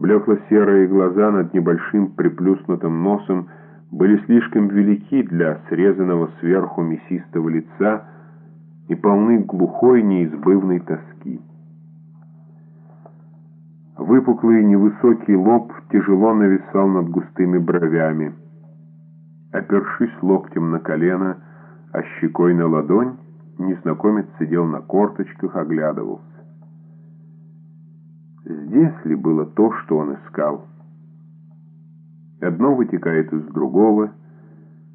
Блекло-серые глаза над небольшим приплюснутым носом были слишком велики для срезанного сверху мясистого лица и полны глухой неизбывной тоски. Выпуклый невысокий лоб тяжело нависал над густыми бровями. Опершись локтем на колено, а щекой на ладонь, незнакомец сидел на корточках, оглядывался. Здесь ли было то, что он искал? Одно вытекает из другого,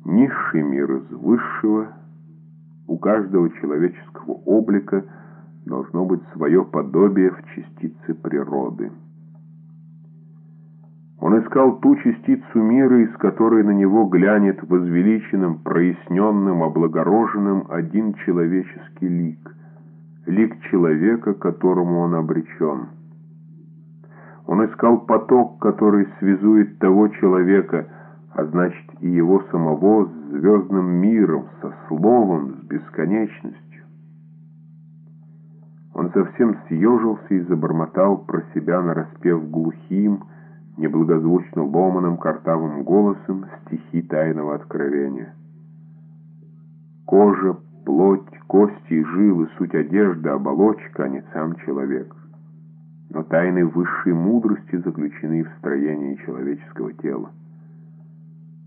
низший мир из высшего. У каждого человеческого облика должно быть свое подобие в частице природы. Он искал ту частицу мира, из которой на него глянет возвеличенным, проясненным, облагороженным один человеческий лик, лик человека, которому он обречен. Он искал поток, который связует того человека, а значит и его самого с звездным миром, со словом, с бесконечностью. Он совсем съежился и забормотал про себя, нараспев глухим, неблагозвучно ломаным картавым голосом стихи тайного откровения. Кожа, плоть, кости и жилы — суть одежда, оболочка, а не сам человек. Но тайны высшей мудрости заключены в строении человеческого тела.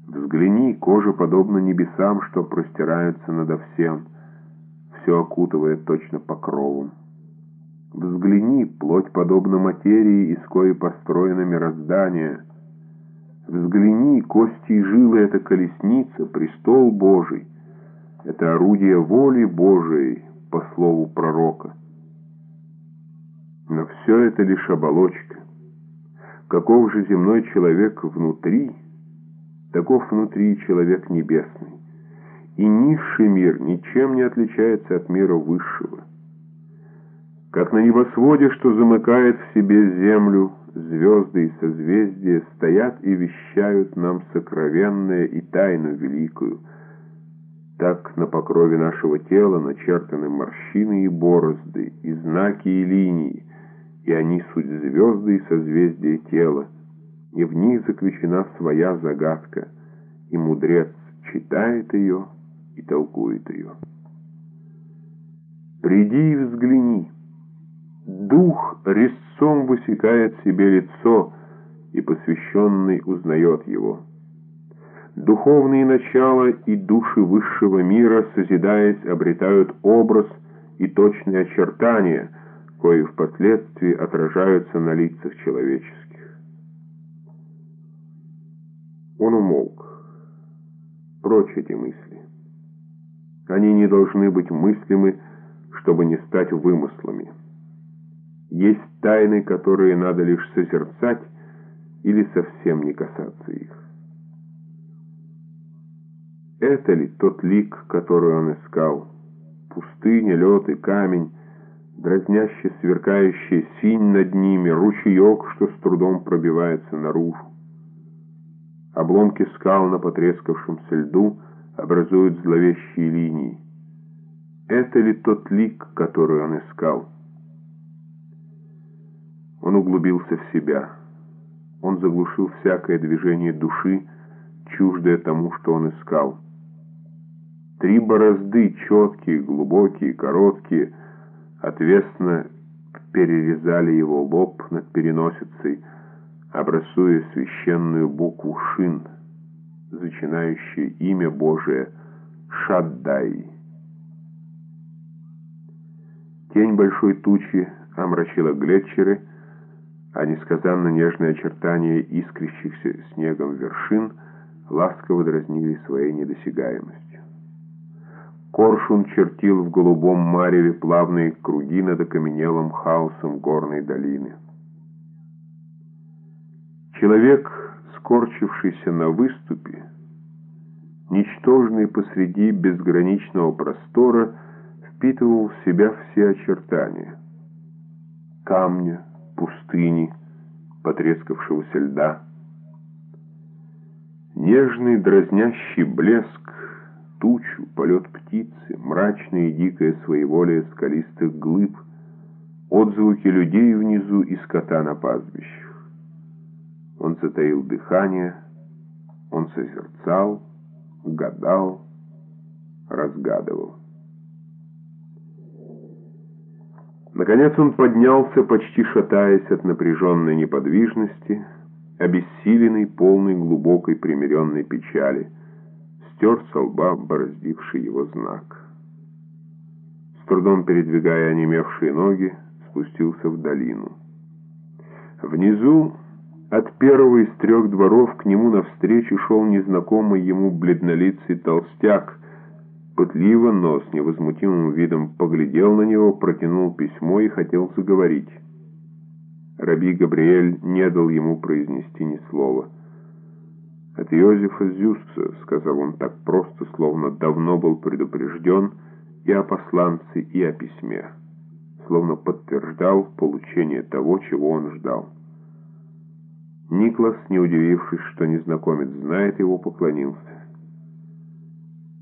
Взгляни, кожа подобна небесам, что простираются надо всем, все окутывает точно покровом. Взгляни, плоть подобна материи, из коей построено мироздание. Взгляни, кости и жилы — это колесница, престол Божий. Это орудие воли Божией, по слову пророка. Но все это лишь оболочка. Каков же земной человек внутри, таков внутри человек небесный. И низший мир ничем не отличается от мира высшего. Как на небосводе, что замыкает в себе землю, звезды и созвездия стоят и вещают нам сокровенное и тайну великую. Так на покрове нашего тела начертаны морщины и борозды, и знаки и линии, и они суть звезды и созвездия тела, и в них заключена своя загадка, и мудрец читает ее и толкует ее. Приди и взгляни. Дух резцом высекает себе лицо, и посвященный узнает его. Духовные начала и души высшего мира, созидаясь, обретают образ и точные очертания, кои впоследствии отражаются на лицах человеческих. Он умолк. Прочь эти мысли. Они не должны быть мыслимы, чтобы не стать вымыслами. Есть тайны, которые надо лишь созерцать или совсем не касаться их. Это ли тот лик, который он искал? Пустыня, лед и камень, дразняще сверкающая синь над ними, ручеек, что с трудом пробивается наружу. Обломки скал на потрескавшемся льду образуют зловещие линии. Это ли тот лик, который он искал? Он углубился в себя. Он заглушил всякое движение души, чуждое тому, что он искал. Три борозды, четкие, глубокие, короткие, отвесно перерезали его лоб над переносицей, образуя священную букву «Шин», зачинающее имя Божие «Шаддай». Тень большой тучи омрачила глетчеры, а несказанно нежные очертания искрящихся снегом вершин ласково дразнили своей недосягаемостью. Коршун чертил в голубом мареве плавные круги над окаменелым хаосом горной долины. Человек, скорчившийся на выступе, ничтожный посреди безграничного простора, впитывал в себя все очертания камня, пустыни, потрескавшегося льда. Нежный дразнящий блеск, тучу, полет птицы, мрачное и дикое своеволие скалистых глыб, отзвуки людей внизу и скота на пастбищах. Он затаил дыхание, он созерцал, гадал, разгадывал. Наконец он поднялся, почти шатаясь от напряженной неподвижности, обессиленный, полный глубокой примиренной печали, стер со лба бороздивший его знак. С трудом передвигая онемевшие ноги, спустился в долину. Внизу, от первого из трех дворов, к нему навстречу шел незнакомый ему бледнолицый толстяк, пытливо, но с невозмутимым видом поглядел на него, протянул письмо и хотел заговорить. Раби Габриэль не дал ему произнести ни слова. «От Иозефа Зюсса», — сказал он так просто, словно давно был предупрежден и о посланце, и о письме, словно подтверждал получение того, чего он ждал. Никлас, не удивившись, что незнакомец знает его, поклонился.